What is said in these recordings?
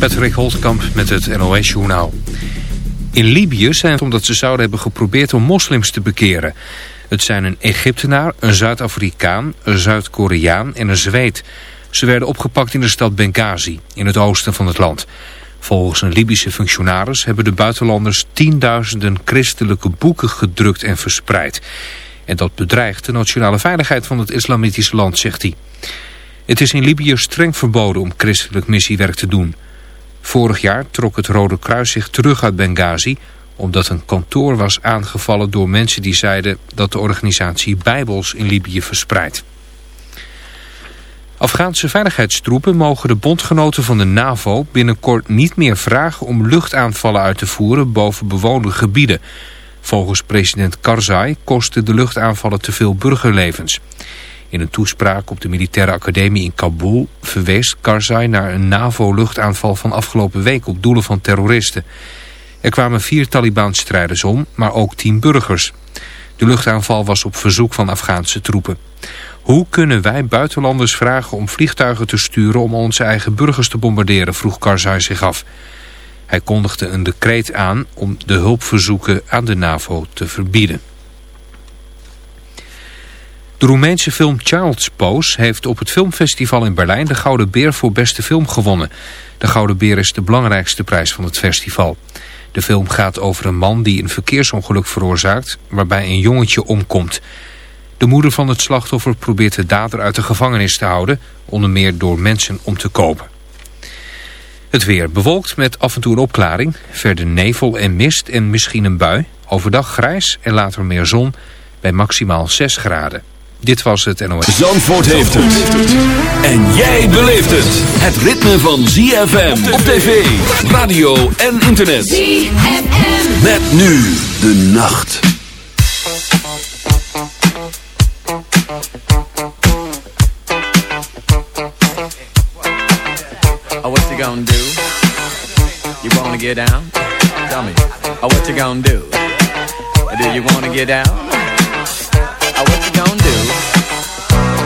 Patrick Holtkamp met het NOS-journaal. In Libië zijn het omdat ze zouden hebben geprobeerd om moslims te bekeren. Het zijn een Egyptenaar, een Zuid-Afrikaan, een Zuid-Koreaan en een Zweed. Ze werden opgepakt in de stad Benghazi, in het oosten van het land. Volgens een Libische functionaris hebben de buitenlanders tienduizenden christelijke boeken gedrukt en verspreid. En dat bedreigt de nationale veiligheid van het islamitische land, zegt hij. Het is in Libië streng verboden om christelijk missiewerk te doen... Vorig jaar trok het Rode Kruis zich terug uit Benghazi... omdat een kantoor was aangevallen door mensen die zeiden... dat de organisatie Bijbels in Libië verspreidt. Afghaanse veiligheidstroepen mogen de bondgenoten van de NAVO binnenkort niet meer vragen om luchtaanvallen uit te voeren boven bewoonde gebieden. Volgens president Karzai kosten de luchtaanvallen te veel burgerlevens. In een toespraak op de militaire academie in Kabul verwees Karzai naar een NAVO-luchtaanval van afgelopen week op doelen van terroristen. Er kwamen vier Taliban-strijders om, maar ook tien burgers. De luchtaanval was op verzoek van Afghaanse troepen. Hoe kunnen wij buitenlanders vragen om vliegtuigen te sturen om onze eigen burgers te bombarderen, vroeg Karzai zich af. Hij kondigde een decreet aan om de hulpverzoeken aan de NAVO te verbieden. De Roemeense film Child's Pose heeft op het filmfestival in Berlijn de Gouden Beer voor beste film gewonnen. De Gouden Beer is de belangrijkste prijs van het festival. De film gaat over een man die een verkeersongeluk veroorzaakt waarbij een jongetje omkomt. De moeder van het slachtoffer probeert de dader uit de gevangenis te houden, onder meer door mensen om te kopen. Het weer bewolkt met af en toe een opklaring, verder nevel en mist en misschien een bui. Overdag grijs en later meer zon bij maximaal 6 graden. Dit was het NOS. Zandvoort heeft het. En jij beleeft het. Het ritme van ZFM op tv, radio en internet. ZFM. Met nu de nacht. Oh, what you gonna do? You wanna get down? Tell me. Oh, what you gonna do? Do you wanna get down? Oh, what you gonna do?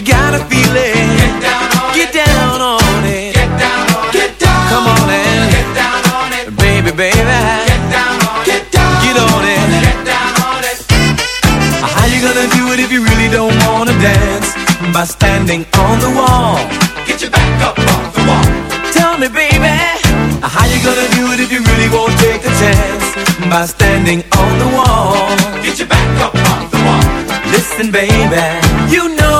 you got a feeling, get down on get it. Down on it. Get down on get down. it. Come on and get down on it. Baby, baby. Get down on get down. Get on it. Get down on it. How you gonna do it if you really don't wanna dance? By standing on the wall. Get your back up off the wall. Tell me, baby. How you gonna do it if you really won't take a chance? By standing on the wall. Get your back up off the wall. Listen, baby. You know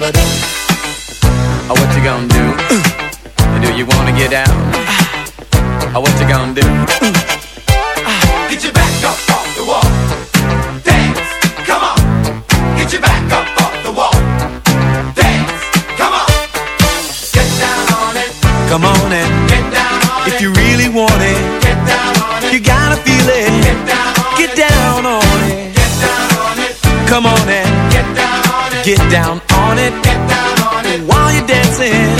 never do. Oh, what you gonna do? Uh. Do you wanna get down? Uh. Oh, what you gonna do? Uh. Get your back up off the wall. Dance, come on. Get your back up off the wall. Dance, come on. Get down on it. Come on and get down on if it. If you really want it, get down on it. You gotta feel it. Get down on, get down on it. it. Get down on it. Come on and Get down on it. Get down on it. While you're dancing.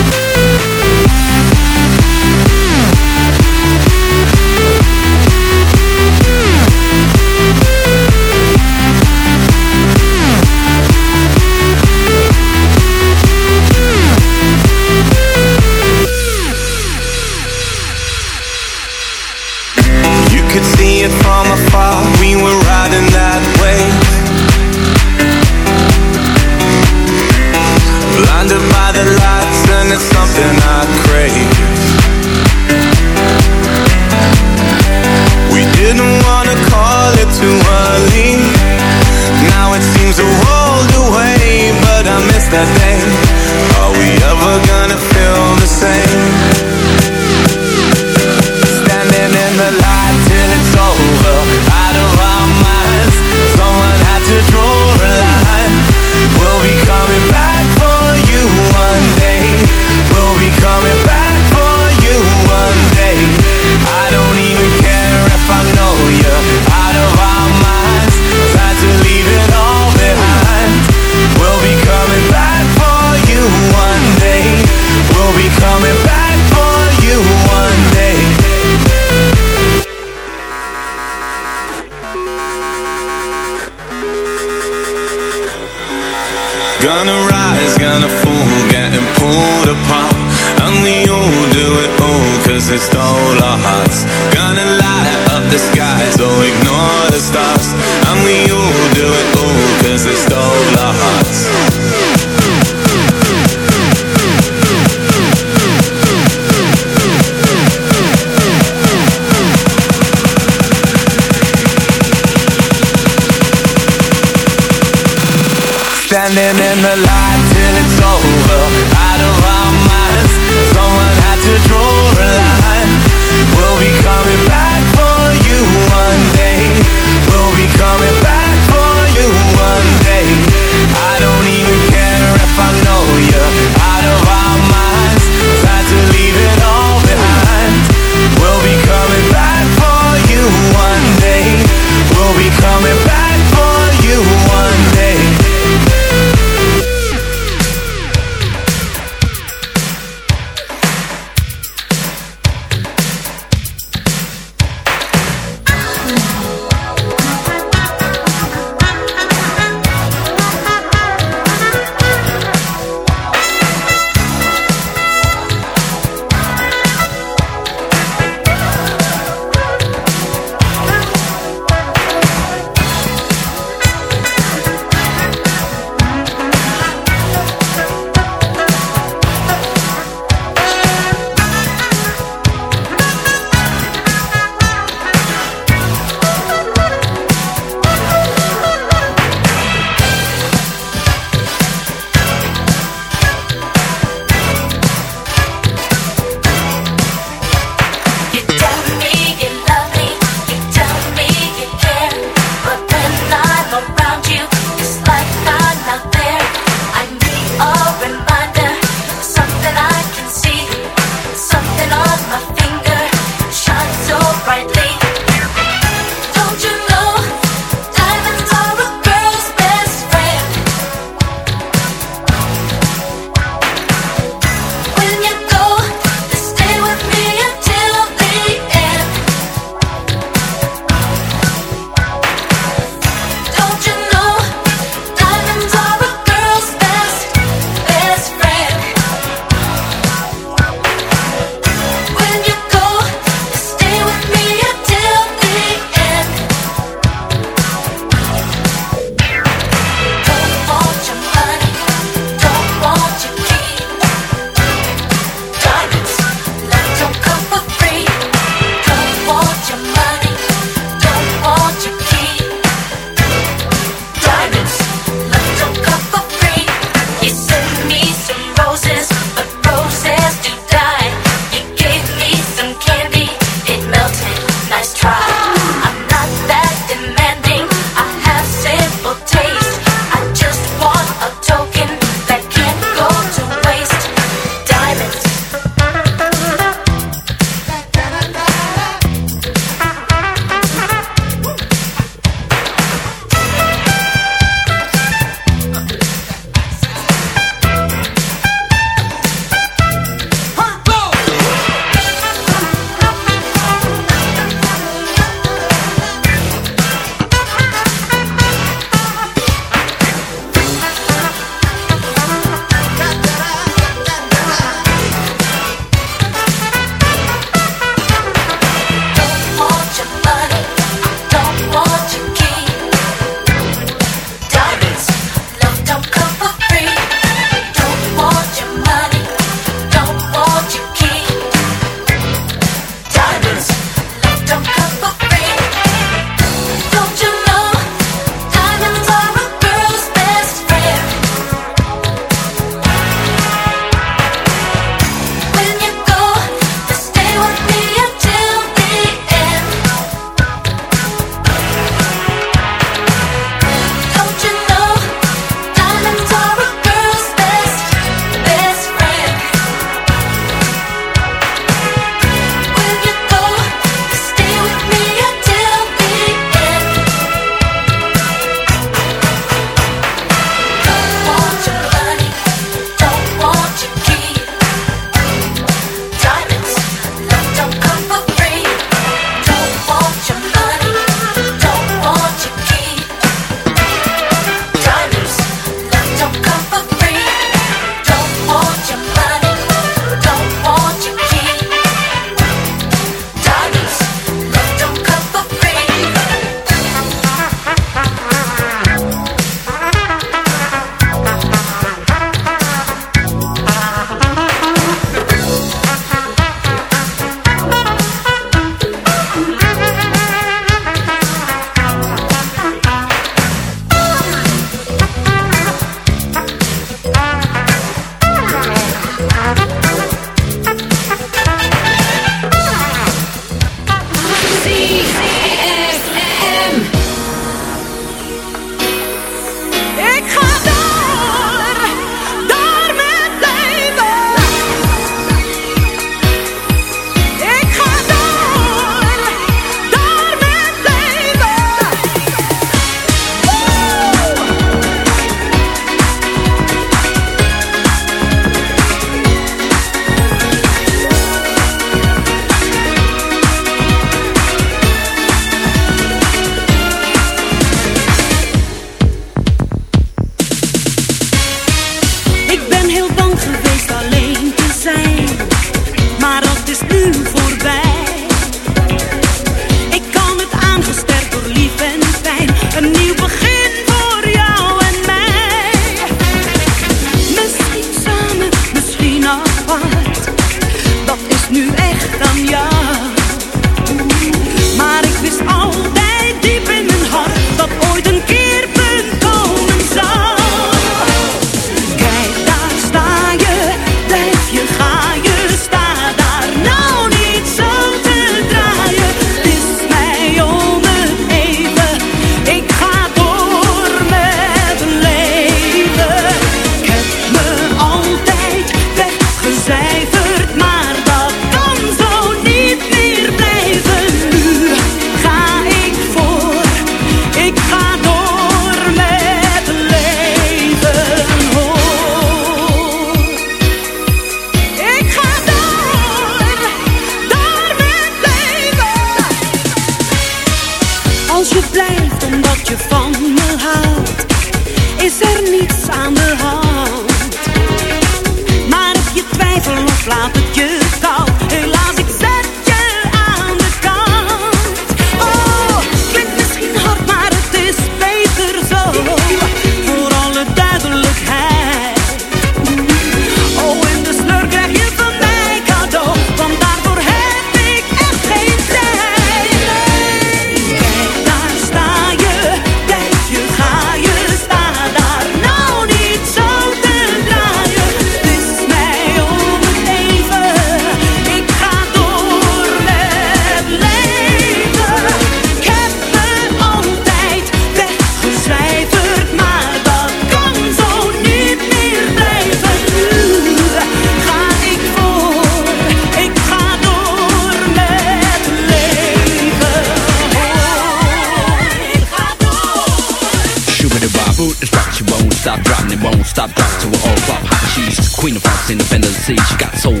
Fox, independency. She got soul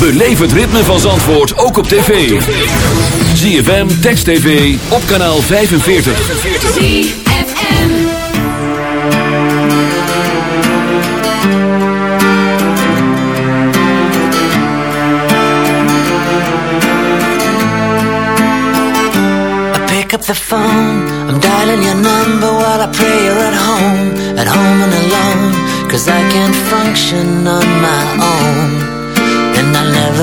Beleef het ritme van Zandvoort ook op tv. ZFM, Text TV, op kanaal 45. I pick up the phone, I'm dialing your number while I pray you're at home, at home and alone, cause I can't function on my own.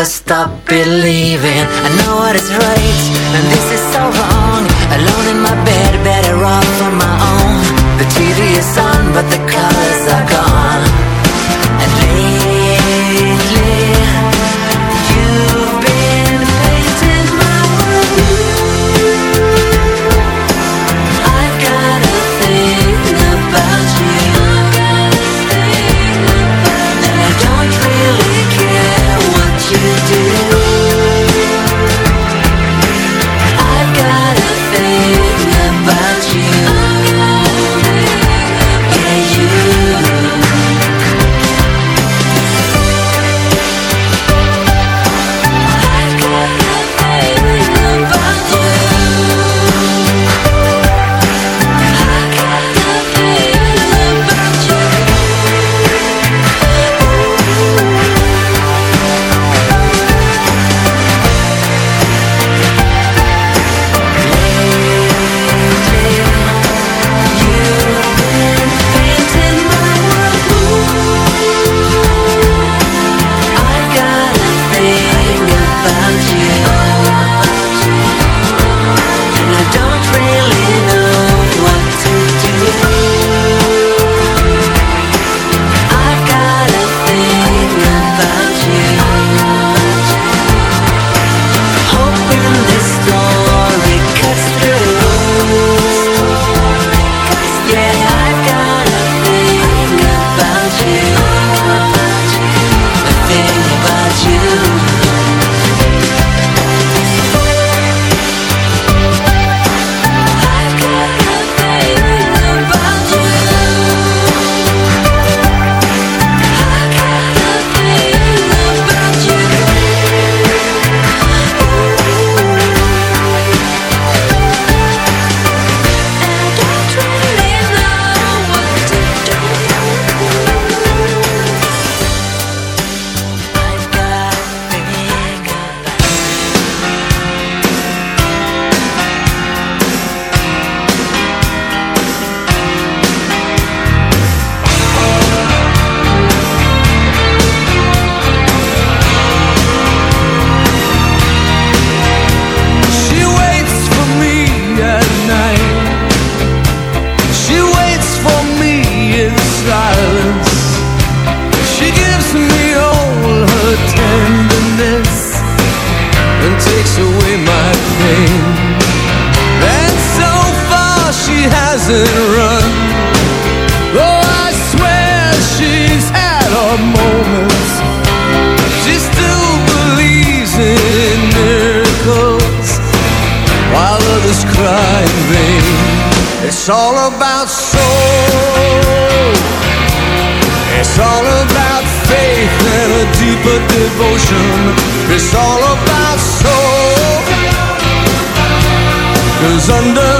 never stop believing. I know what is right And this is so wrong. Alone in my bed Better off on my own. The TV is on But the colors are gone and run. Oh, I swear she's had her moments. She still believes in miracles while others cry in vain. It's all about soul. It's all about faith and a deeper devotion. It's all about soul. Cause under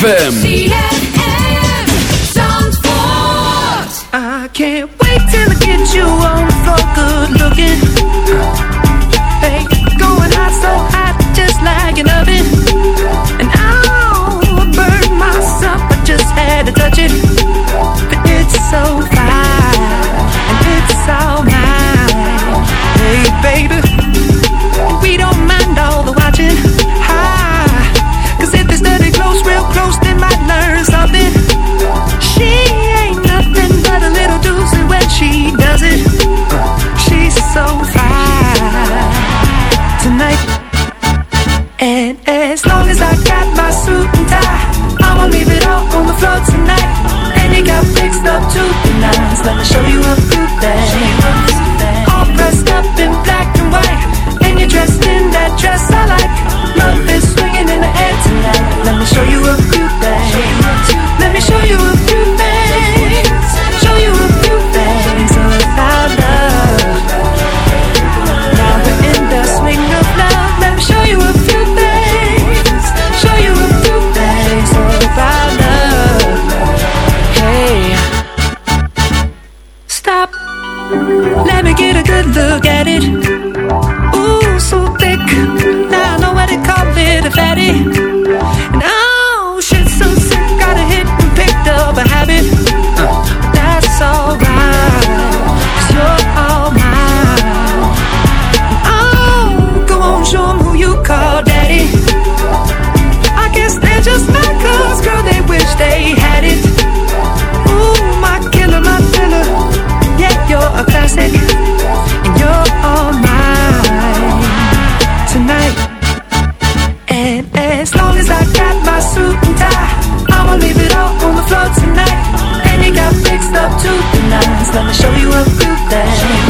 ZFM. ZFM. Zandvoort. I can't wait till I get you. fixed up to the nines. Let me show you a good thing. let me show you a good thing.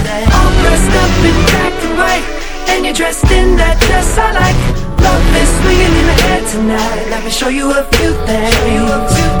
All dressed up in black and white, and you're dressed in that dress I like. Love is swinging in the air tonight. Let me show you a few things.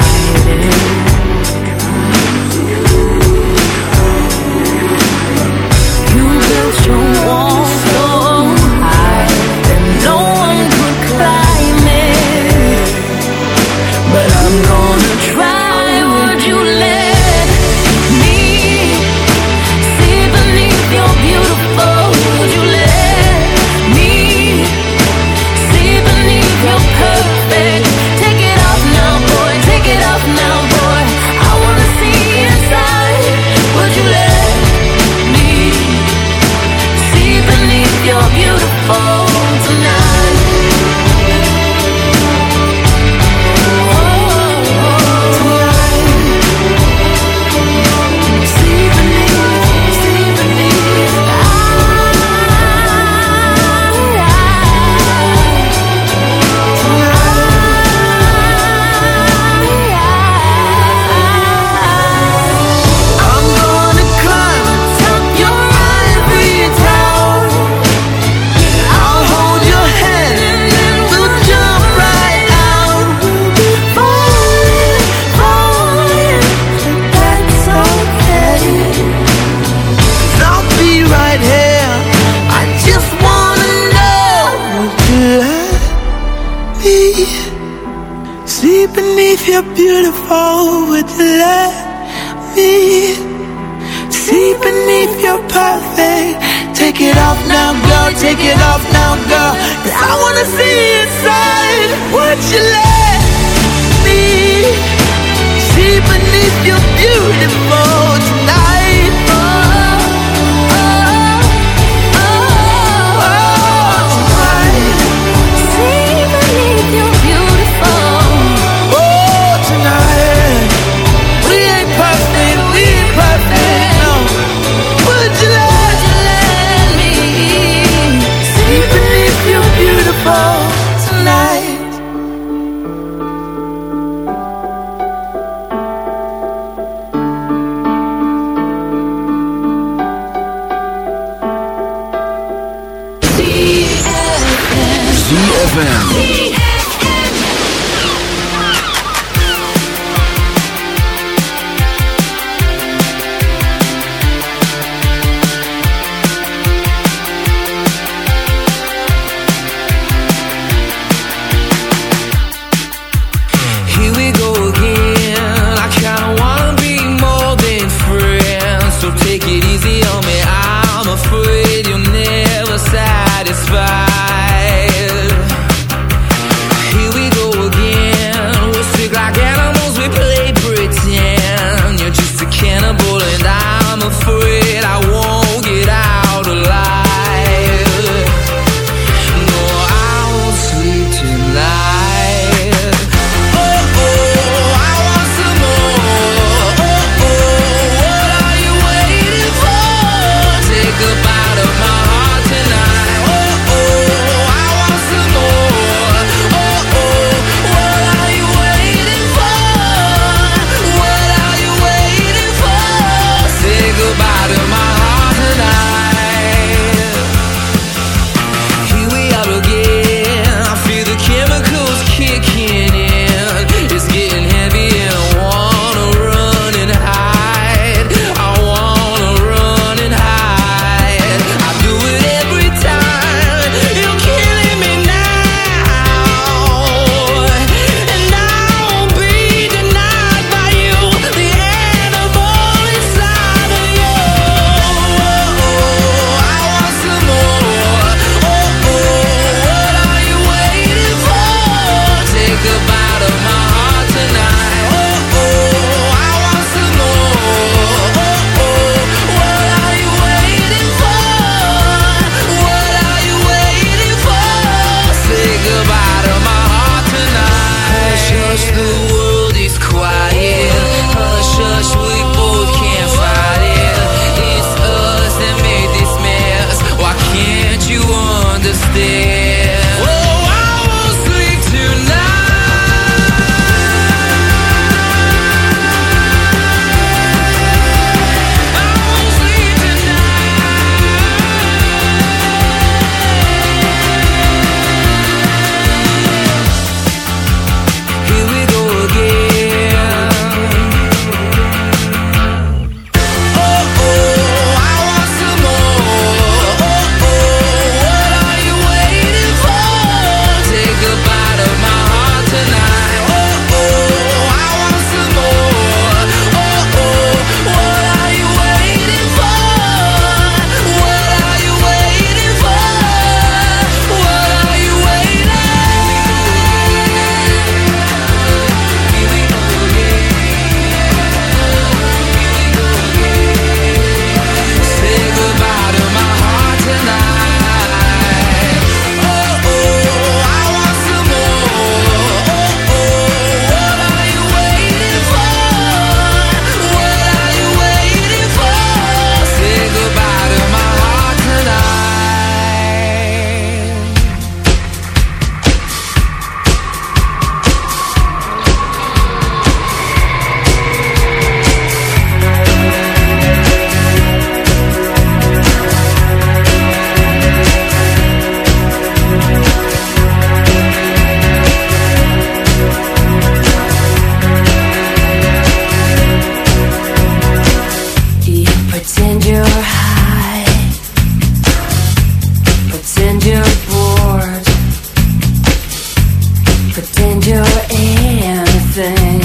anything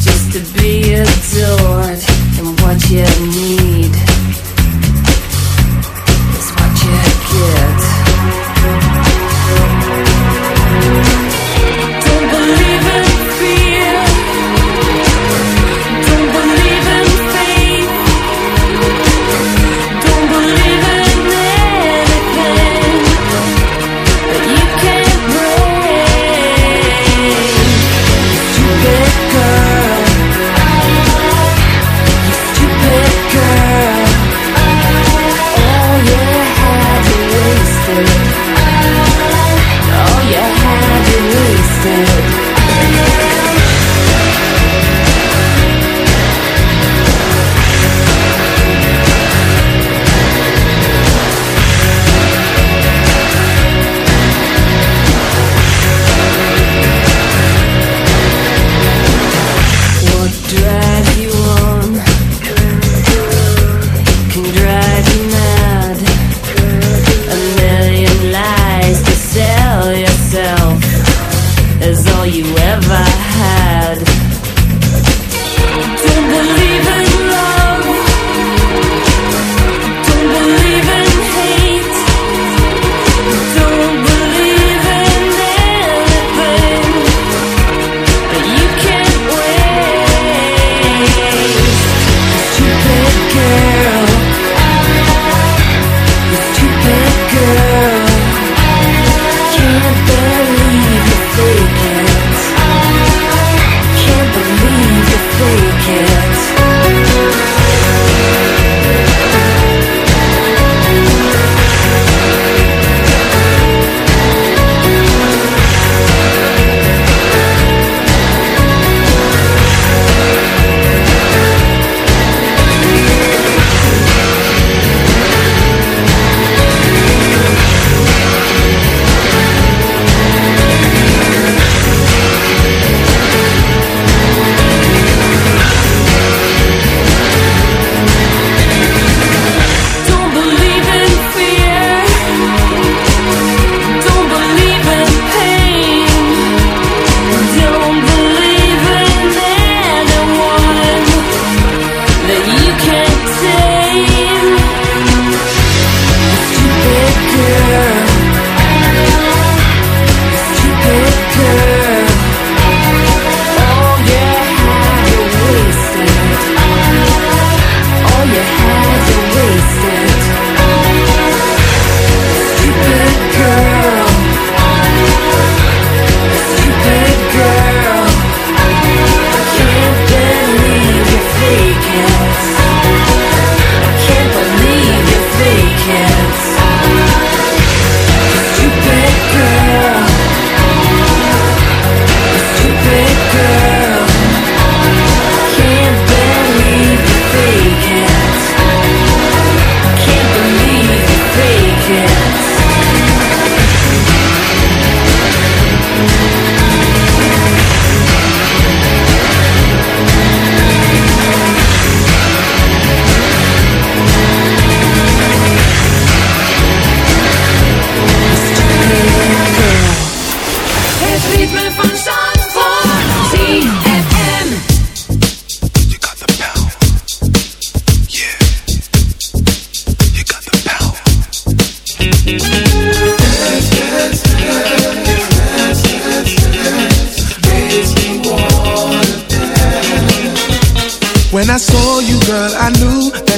just to be adored and what you need.